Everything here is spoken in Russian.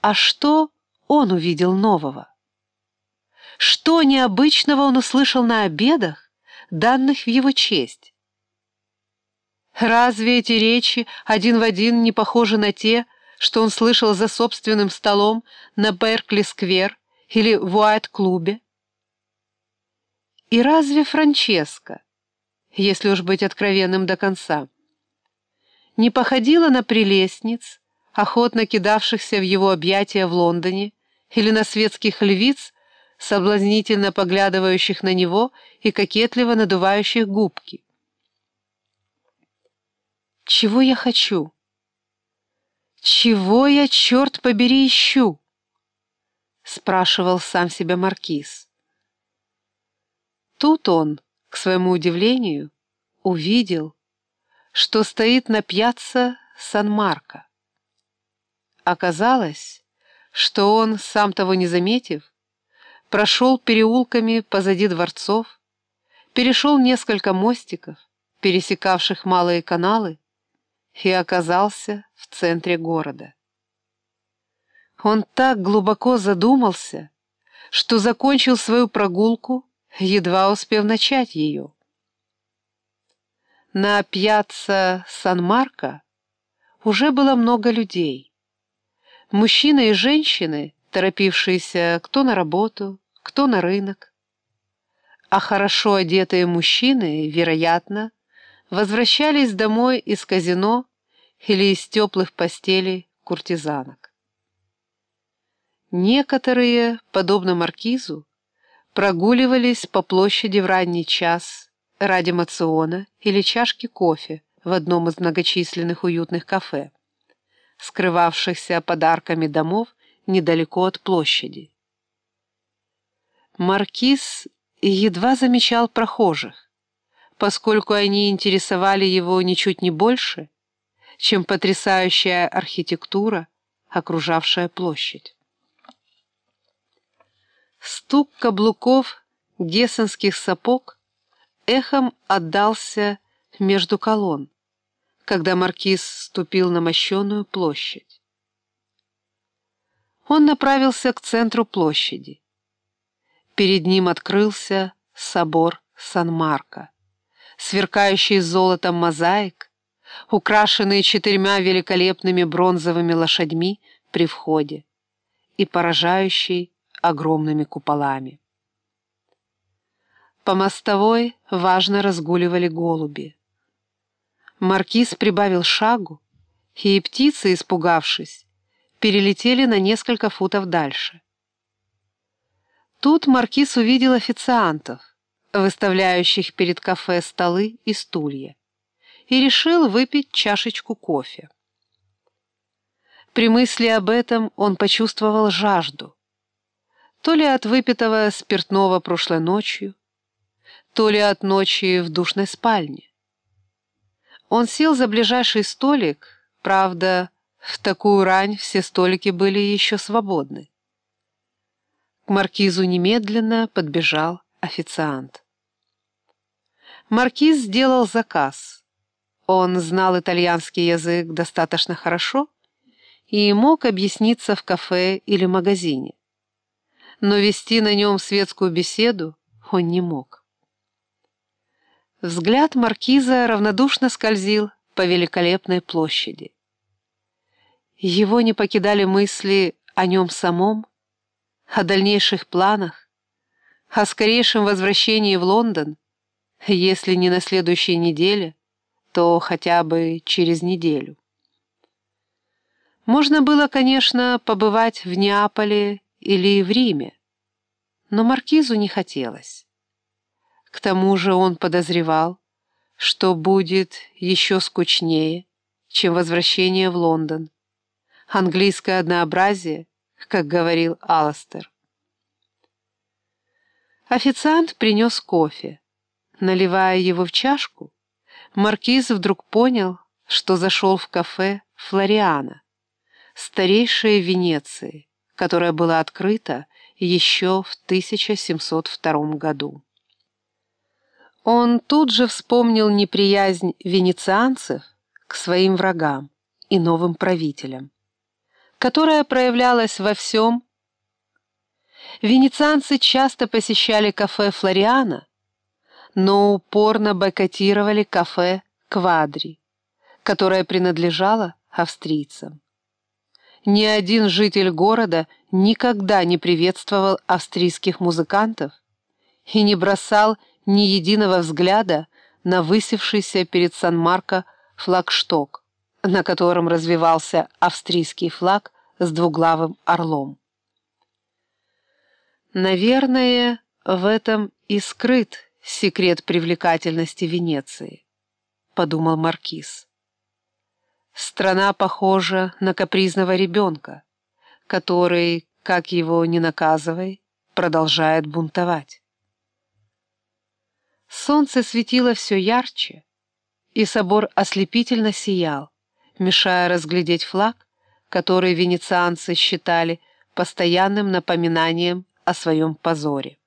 А что он увидел нового? Что необычного он услышал на обедах, данных в его честь? Разве эти речи один в один не похожи на те, что он слышал за собственным столом на Беркли-сквер или в Уайт-клубе? И разве Франческа, если уж быть откровенным до конца, не походила на прелестниц, охотно кидавшихся в его объятия в Лондоне, или на светских львиц, соблазнительно поглядывающих на него и кокетливо надувающих губки? Чего я хочу? Чего я, черт побери, ищу? Спрашивал сам себя Маркиз. Тут он, к своему удивлению, увидел, что стоит на пьяцца Сан-Марко. Оказалось, что он, сам того не заметив, прошел переулками позади дворцов, перешел несколько мостиков, пересекавших малые каналы, и оказался в центре города. Он так глубоко задумался, что закончил свою прогулку, едва успев начать ее. На пьяцца Сан-Марко уже было много людей. Мужчины и женщины, торопившиеся кто на работу, кто на рынок. А хорошо одетые мужчины, вероятно, возвращались домой из казино или из теплых постелей куртизанок. Некоторые, подобно маркизу, прогуливались по площади в ранний час ради мациона или чашки кофе в одном из многочисленных уютных кафе, скрывавшихся подарками домов недалеко от площади. Маркиз едва замечал прохожих, поскольку они интересовали его ничуть не больше, чем потрясающая архитектура, окружавшая площадь. Стук каблуков гессенских сапог эхом отдался между колонн, когда маркиз ступил на мощенную площадь. Он направился к центру площади. Перед ним открылся собор Сан-Марко сверкающий золотом мозаик, украшенные четырьмя великолепными бронзовыми лошадьми при входе и поражающий огромными куполами. По мостовой важно разгуливали голуби. Маркиз прибавил шагу, и птицы, испугавшись, перелетели на несколько футов дальше. Тут маркиз увидел официантов, выставляющих перед кафе столы и стулья, и решил выпить чашечку кофе. При мысли об этом он почувствовал жажду, то ли от выпитого спиртного прошлой ночью, то ли от ночи в душной спальне. Он сел за ближайший столик, правда, в такую рань все столики были еще свободны. К маркизу немедленно подбежал официант. Маркиз сделал заказ. Он знал итальянский язык достаточно хорошо и мог объясниться в кафе или магазине. Но вести на нем светскую беседу он не мог. Взгляд маркиза равнодушно скользил по великолепной площади. Его не покидали мысли о нем самом, о дальнейших планах, о скорейшем возвращении в Лондон, если не на следующей неделе, то хотя бы через неделю. Можно было, конечно, побывать в Неаполе или в Риме, но маркизу не хотелось. К тому же он подозревал, что будет еще скучнее, чем возвращение в Лондон. Английское однообразие, как говорил Аластер. Официант принес кофе. Наливая его в чашку, маркиз вдруг понял, что зашел в кафе «Флориана», старейшее Венеции, которое было открыто еще в 1702 году. Он тут же вспомнил неприязнь венецианцев к своим врагам и новым правителям, которая проявлялась во всем. Венецианцы часто посещали кафе «Флориана», но упорно бойкотировали кафе «Квадри», которое принадлежало австрийцам. Ни один житель города никогда не приветствовал австрийских музыкантов и не бросал ни единого взгляда на высевшийся перед Сан-Марко флагшток, на котором развивался австрийский флаг с двуглавым орлом. Наверное, в этом и скрыт секрет привлекательности Венеции, подумал Маркиз. Страна похожа на капризного ребенка, который, как его ни наказывай, продолжает бунтовать. Солнце светило все ярче, и собор ослепительно сиял, мешая разглядеть флаг, который венецианцы считали постоянным напоминанием о своем позоре.